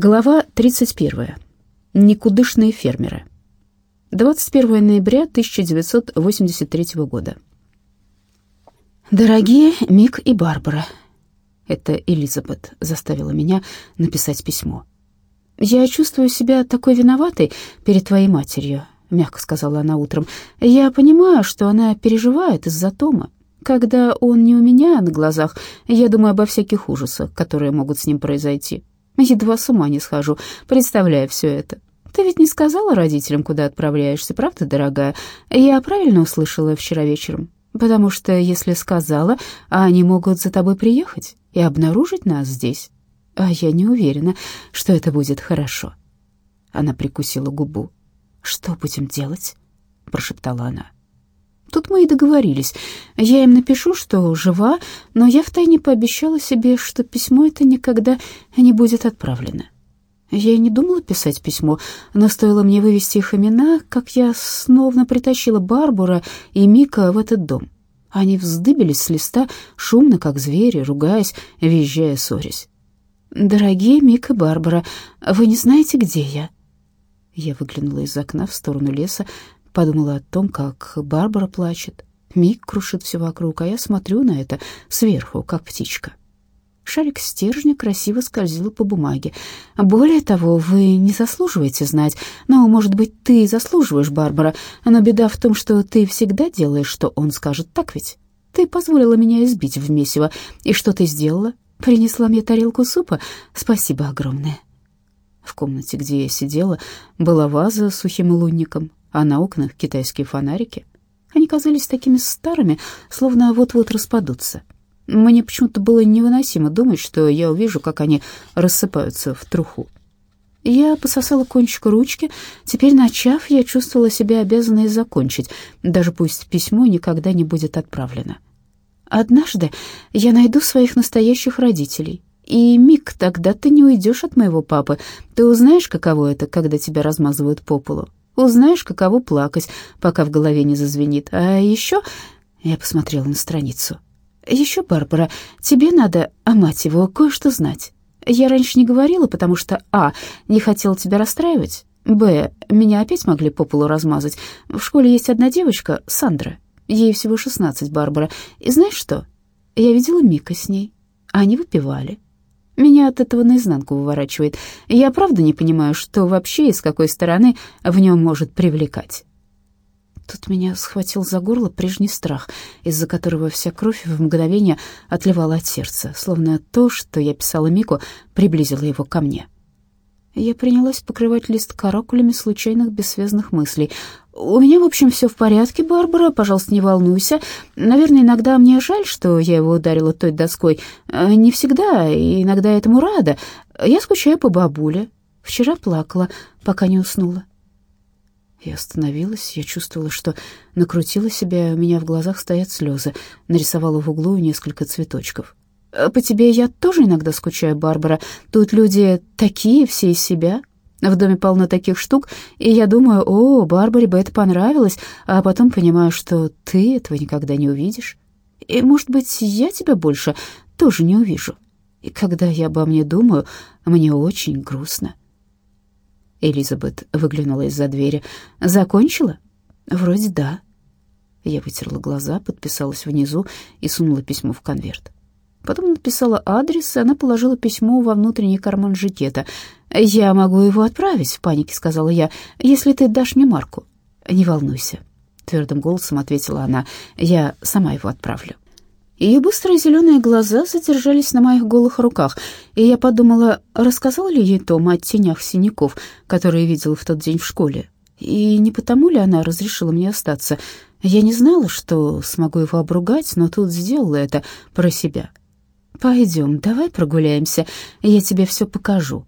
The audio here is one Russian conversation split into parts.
Глава 31. Никудышные фермеры. 21 ноября 1983 года. Дорогие Мик и Барбара, это Элизабет заставила меня написать письмо. Я чувствую себя такой виноватой перед твоей матерью, мягко сказала она утром. Я понимаю, что она переживает из-за Тома. Когда он не у меня на глазах, я думаю обо всяких ужасах, которые могут с ним произойти. Едва с ума не схожу, представляя все это. Ты ведь не сказала родителям, куда отправляешься, правда, дорогая? Я правильно услышала вчера вечером? Потому что если сказала, они могут за тобой приехать и обнаружить нас здесь. А я не уверена, что это будет хорошо. Она прикусила губу. Что будем делать? прошептала она. Тут мы и договорились. Я им напишу, что жива, но я втайне пообещала себе, что письмо это никогда не будет отправлено. Я и не думала писать письмо, но стоило мне вывести их имена, как я снова притащила Барбара и Мика в этот дом. Они вздыбились с листа, шумно, как звери, ругаясь, визжая, ссорясь. «Дорогие Мик и Барбара, вы не знаете, где я?» Я выглянула из окна в сторону леса, Подумала о том, как Барбара плачет. Мик крушит все вокруг, а я смотрю на это сверху, как птичка. Шарик стержня красиво скользил по бумаге. «Более того, вы не заслуживаете знать. Ну, может быть, ты заслуживаешь, Барбара, но беда в том, что ты всегда делаешь, что он скажет, так ведь? Ты позволила меня избить в месиво. И что ты сделала? Принесла мне тарелку супа? Спасибо огромное». В комнате, где я сидела, была ваза с сухим лунником, а на окнах китайские фонарики. Они казались такими старыми, словно вот-вот распадутся. Мне почему-то было невыносимо думать, что я увижу, как они рассыпаются в труху. Я пососала кончик ручки. Теперь, начав, я чувствовала себя обязанной закончить, даже пусть письмо никогда не будет отправлено. Однажды я найду своих настоящих родителей. И, Мик, тогда ты не уйдешь от моего папы. Ты узнаешь, каково это, когда тебя размазывают по полу. Узнаешь, каково плакать, пока в голове не зазвенит. А еще...» Я посмотрела на страницу. «Еще, Барбара, тебе надо, а мать его, кое-что знать. Я раньше не говорила, потому что, а, не хотела тебя расстраивать, б, меня опять могли по полу размазать. В школе есть одна девочка, Сандра. Ей всего шестнадцать, Барбара. И знаешь что? Я видела Мика с ней. Они выпивали. Меня от этого наизнанку выворачивает. Я правда не понимаю, что вообще и с какой стороны в нем может привлекать. Тут меня схватил за горло прежний страх, из-за которого вся кровь в мгновение отливала от сердца, словно то, что я писала Мику, приблизило его ко мне. Я принялась покрывать лист каракулями случайных бессвязных мыслей. «У меня, в общем, все в порядке, Барбара, пожалуйста, не волнуйся. Наверное, иногда мне жаль, что я его ударила той доской. Э, не всегда, и иногда этому рада. Я скучаю по бабуле. Вчера плакала, пока не уснула». Я остановилась, я чувствовала, что накрутила себя, у меня в глазах стоят слезы, нарисовала в углу несколько цветочков. Э, «По тебе я тоже иногда скучаю, Барбара. Тут люди такие, все из себя. В доме полно таких штук, и я думаю, о, Барбаре бы это понравилось, а потом понимаю, что ты этого никогда не увидишь. И, может быть, я тебя больше тоже не увижу. И когда я обо мне думаю, мне очень грустно». Элизабет выглянула из-за двери. «Закончила?» «Вроде да». Я вытерла глаза, подписалась внизу и сунула письмо в конверт. Потом написала адрес, и она положила письмо во внутренний карман жакета. «Я могу его отправить», — в панике сказала я, — «если ты дашь мне марку». «Не волнуйся», — твердым голосом ответила она, — «я сама его отправлю». Ее быстрые зеленые глаза задержались на моих голых руках, и я подумала, рассказала ли ей Том о тенях синяков, которые видела в тот день в школе, и не потому ли она разрешила мне остаться. Я не знала, что смогу его обругать, но тут сделала это про себя. «Пойдем, давай прогуляемся, я тебе все покажу».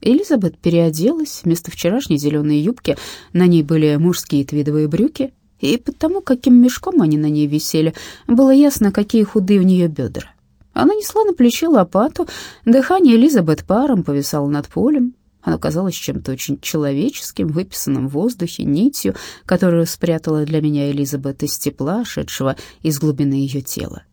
Элизабет переоделась, вместо вчерашней зеленой юбки на ней были мужские твидовые брюки, и потому, каким мешком они на ней висели, было ясно, какие худые у нее бедра. Она несла на плече лопату, дыхание Элизабет паром повисало над полем. Оно казалось чем-то очень человеческим, выписанным в воздухе, нитью, которую спрятала для меня Элизабет из тепла, шедшего из глубины ее тела.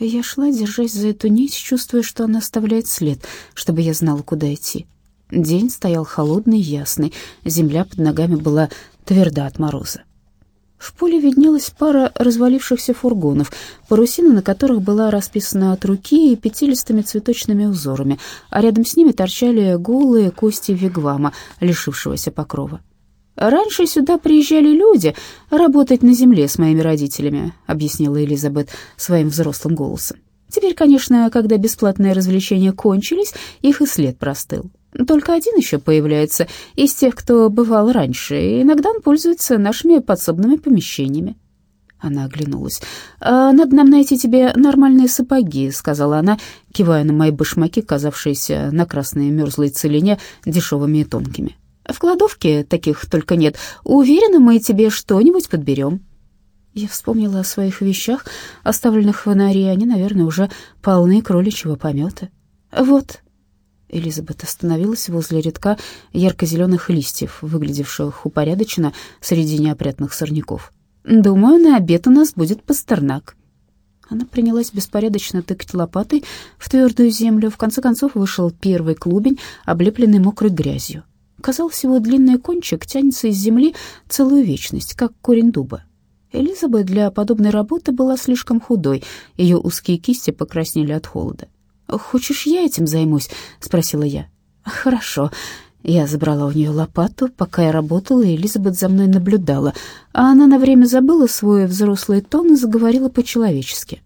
Я шла, держась за эту нить, чувствуя, что она оставляет след, чтобы я знала, куда идти. День стоял холодный, ясный, земля под ногами была тверда от мороза. В поле виднелась пара развалившихся фургонов, парусина на которых была расписана от руки пятилистыми цветочными узорами, а рядом с ними торчали голые кости вигвама, лишившегося покрова. «Раньше сюда приезжали люди работать на земле с моими родителями», объяснила Элизабет своим взрослым голосом. «Теперь, конечно, когда бесплатные развлечения кончились, их и след простыл. Только один еще появляется из тех, кто бывал раньше, и иногда он пользуется нашими подсобными помещениями». Она оглянулась. «А «Надо нам найти тебе нормальные сапоги», — сказала она, кивая на мои башмаки, казавшиеся на красной мерзлой целине дешевыми и тонкими. «В кладовке таких только нет. Уверена, мы тебе что-нибудь подберем». Я вспомнила о своих вещах, оставленных в норе. Они, наверное, уже полны кроличьего помета. «Вот», Элизабет остановилась возле рядка ярко-зеленых листьев, выглядевших упорядоченно среди неопрятных сорняков. «Думаю, на обед у нас будет пастернак». Она принялась беспорядочно тыкать лопатой в твердую землю. В конце концов вышел первый клубень, облепленный мокрой грязью. Казалось, его длинный кончик тянется из земли целую вечность, как корень дуба. Элизабет для подобной работы была слишком худой, ее узкие кисти покраснели от холода. «Хочешь, я этим займусь?» — спросила я. «Хорошо». Я забрала у нее лопату, пока я работала, и Элизабет за мной наблюдала, а она на время забыла свой взрослый тон и заговорила по-человечески.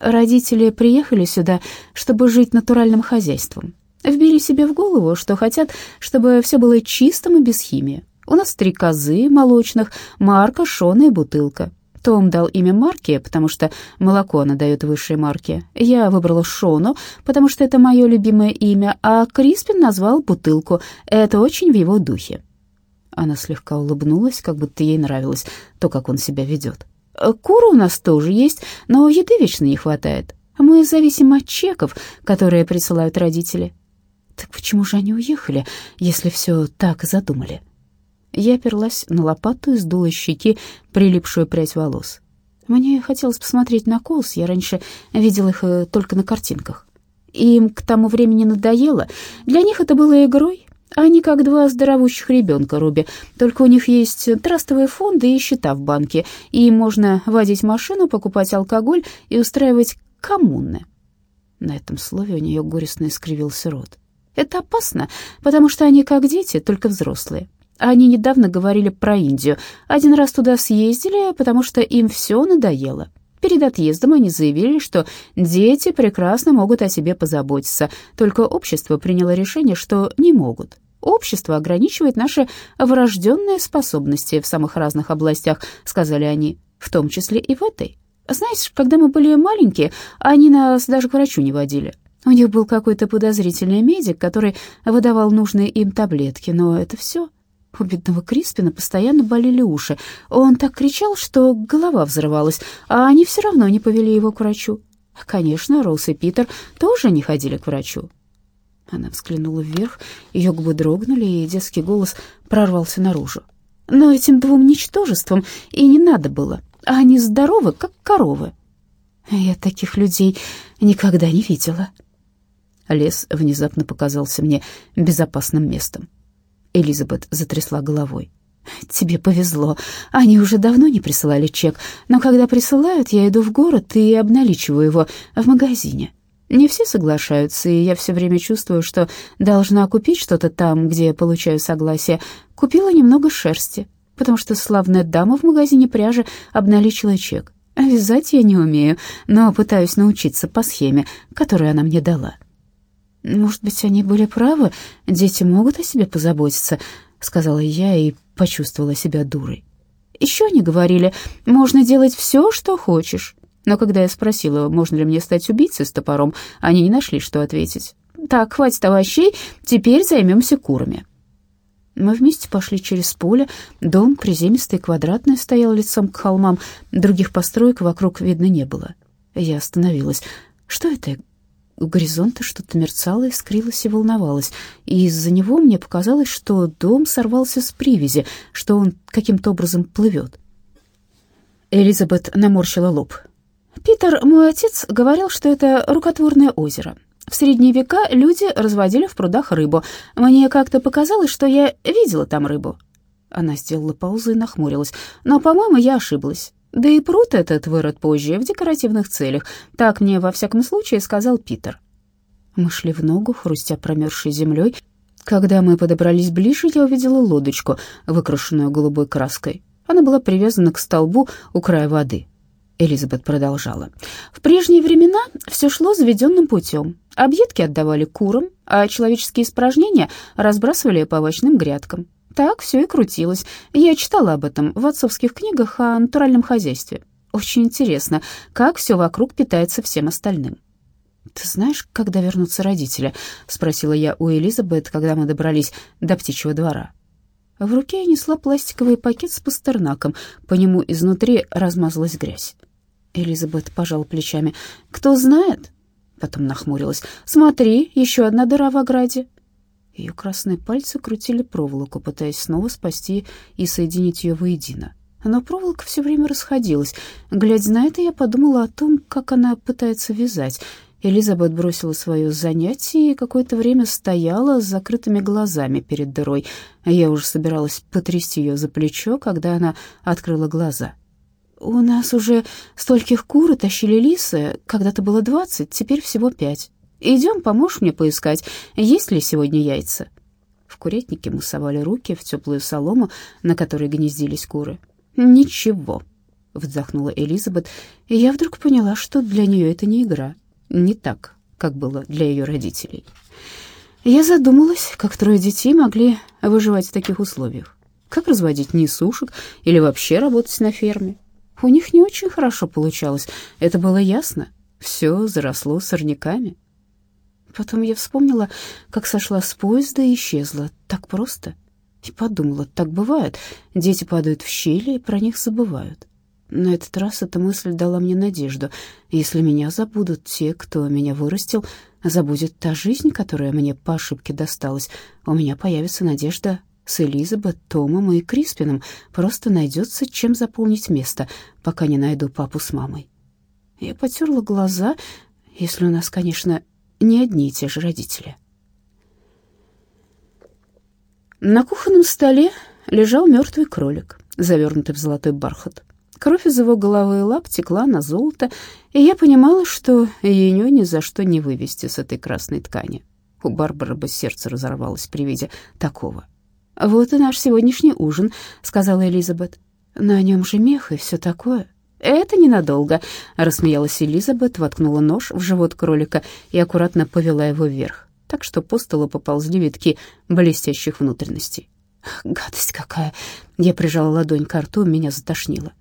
Родители приехали сюда, чтобы жить натуральным хозяйством. Вбили себе в голову, что хотят, чтобы все было чистым и без химии. У нас три козы молочных, марка, шона и бутылка. Том дал имя Марки, потому что молоко она дает высшей марки. Я выбрала Шону, потому что это мое любимое имя, а Криспин назвал бутылку. Это очень в его духе. Она слегка улыбнулась, как будто ей нравилось то, как он себя ведет. Куры у нас тоже есть, но еды вечно не хватает. Мы зависим от чеков, которые присылают родители. Так почему же они уехали, если все так задумали?» Я оперлась на лопату и сдула щеки прилипшую прядь волос. Мне хотелось посмотреть на Коус, я раньше видела их э, только на картинках. Им к тому времени надоело. Для них это было игрой. Они как два здоровущих ребенка, Руби. Только у них есть трастовые фонды и счета в банке, и можно водить машину, покупать алкоголь и устраивать коммуны. На этом слове у нее горестно искривился рот. Это опасно, потому что они как дети, только взрослые. Они недавно говорили про Индию. Один раз туда съездили, потому что им все надоело. Перед отъездом они заявили, что дети прекрасно могут о себе позаботиться, только общество приняло решение, что не могут. Общество ограничивает наши врожденные способности в самых разных областях, сказали они, в том числе и в этой. Знаешь, когда мы были маленькие, они нас даже к врачу не водили. У них был какой-то подозрительный медик, который выдавал нужные им таблетки, но это все. У бедного Криспина постоянно болели уши. Он так кричал, что голова взрывалась, а они все равно не повели его к врачу. Конечно, Роуз и Питер тоже не ходили к врачу. Она взглянула вверх, ее губы дрогнули, и детский голос прорвался наружу. Но этим двум ничтожествам и не надо было. Они здоровы, как коровы. Я таких людей никогда не видела. Лес внезапно показался мне безопасным местом. Элизабет затрясла головой. «Тебе повезло. Они уже давно не присылали чек, но когда присылают, я иду в город и обналичиваю его в магазине. Не все соглашаются, и я все время чувствую, что должна купить что-то там, где получаю согласие. Купила немного шерсти, потому что славная дама в магазине пряжи обналичила чек. Вязать я не умею, но пытаюсь научиться по схеме, которую она мне дала». «Может быть, они были правы, дети могут о себе позаботиться», — сказала я и почувствовала себя дурой. Еще они говорили, можно делать все, что хочешь. Но когда я спросила, можно ли мне стать убийцей с топором, они не нашли, что ответить. «Так, хватит овощей, теперь займемся курами». Мы вместе пошли через поле. Дом, приземистый, квадратный, стоял лицом к холмам. Других построек вокруг видно не было. Я остановилась. «Что это? У горизонта что-то мерцало, искрилось и волновалось, и из-за него мне показалось, что дом сорвался с привязи, что он каким-то образом плывет. Элизабет наморщила лоб. «Питер, мой отец, говорил, что это рукотворное озеро. В средние века люди разводили в прудах рыбу. Мне как-то показалось, что я видела там рыбу». Она сделала паузу и нахмурилась. «Но, по-моему, я ошиблась. Да и пруд этот вырод позже, в декоративных целях. Так мне, во всяком случае, сказал Питер». Мы шли в ногу, хрустя промерзшей землей. Когда мы подобрались ближе, я увидела лодочку, выкрашенную голубой краской. Она была привязана к столбу у края воды. Элизабет продолжала. В прежние времена все шло заведенным путем. Объедки отдавали курам, а человеческие испражнения разбрасывали по овощным грядкам. Так все и крутилось. Я читала об этом в отцовских книгах о натуральном хозяйстве. Очень интересно, как все вокруг питается всем остальным. «Ты знаешь, когда вернутся родители?» — спросила я у Элизабет, когда мы добрались до птичьего двора. В руке я несла пластиковый пакет с пастернаком, по нему изнутри размазалась грязь. Элизабет пожала плечами. «Кто знает?» Потом нахмурилась. «Смотри, еще одна дыра в ограде». Ее красные пальцы крутили проволоку, пытаясь снова спасти и соединить ее воедино. Но проволока все время расходилась. Глядя на это, я подумала о том, как она пытается вязать. Элизабет бросила свое занятие и какое-то время стояла с закрытыми глазами перед дырой. Я уже собиралась потрясти ее за плечо, когда она открыла глаза. «У нас уже стольких кур тащили лисы. Когда-то было двадцать, теперь всего пять. Идем, поможешь мне поискать, есть ли сегодня яйца?» В курятнике мы совали руки в теплую солому, на которой гнездились куры. «Ничего», — вздохнула Элизабет, и я вдруг поняла, что для нее это не игра, не так, как было для ее родителей. Я задумалась, как трое детей могли выживать в таких условиях. Как разводить несушек или вообще работать на ферме. У них не очень хорошо получалось, это было ясно. Все заросло сорняками. Потом я вспомнила, как сошла с поезда и исчезла. Так просто. И подумала, так бывает. Дети падают в щели и про них забывают. На этот раз эта мысль дала мне надежду. Если меня забудут те, кто меня вырастил, забудет та жизнь, которая мне по ошибке досталась, у меня появится надежда с Элизабет, Томом и Криспином просто найдется, чем заполнить место, пока не найду папу с мамой. Я потерла глаза, если у нас, конечно, не одни и те же родители. На кухонном столе лежал мертвый кролик, завернутый в золотой бархат. Кровь из его головы и лап текла на золото, и я понимала, что ее ни за что не вывести с этой красной ткани. У Барбары бы сердце разорвалось при виде такого. «Вот и наш сегодняшний ужин», — сказала Элизабет. «На нем же мех и все такое». «Это ненадолго», — рассмеялась Элизабет, воткнула нож в живот кролика и аккуратно повела его вверх, так что по столу поползли витки блестящих внутренностей. «Гадость какая!» Я прижала ладонь к рту, меня затошнило.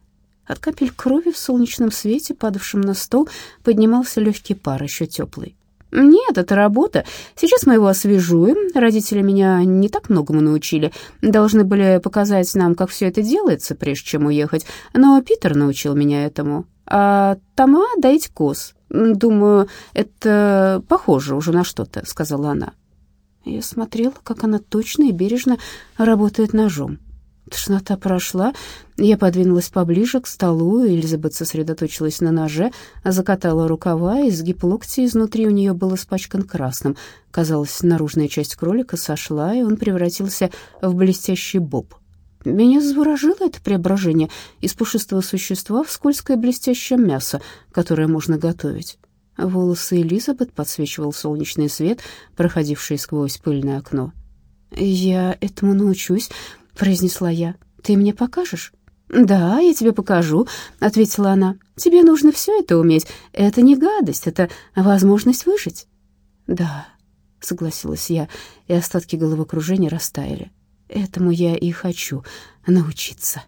От капель крови в солнечном свете, падавшем на стол, поднимался легкий пар, еще теплый. «Нет, это работа. Сейчас мы его освежуем. Родители меня не так многому научили. Должны были показать нам, как все это делается, прежде чем уехать. Но Питер научил меня этому. А Тома доить коз. Думаю, это похоже уже на что-то», — сказала она. Я смотрела, как она точно и бережно работает ножом. Тошнота прошла, я подвинулась поближе к столу, Элизабет сосредоточилась на ноже, закатала рукава, и сгиб локтя изнутри у нее был испачкан красным. Казалось, наружная часть кролика сошла, и он превратился в блестящий боб. Меня заворожило это преображение из пушистого существа в скользкое блестящее мясо, которое можно готовить. Волосы Элизабет подсвечивал солнечный свет, проходивший сквозь пыльное окно. «Я этому научусь», — произнесла я. «Ты мне покажешь?» «Да, я тебе покажу», — ответила она. «Тебе нужно все это уметь. Это не гадость, это возможность выжить». «Да», — согласилась я, и остатки головокружения растаяли. «Этому я и хочу научиться».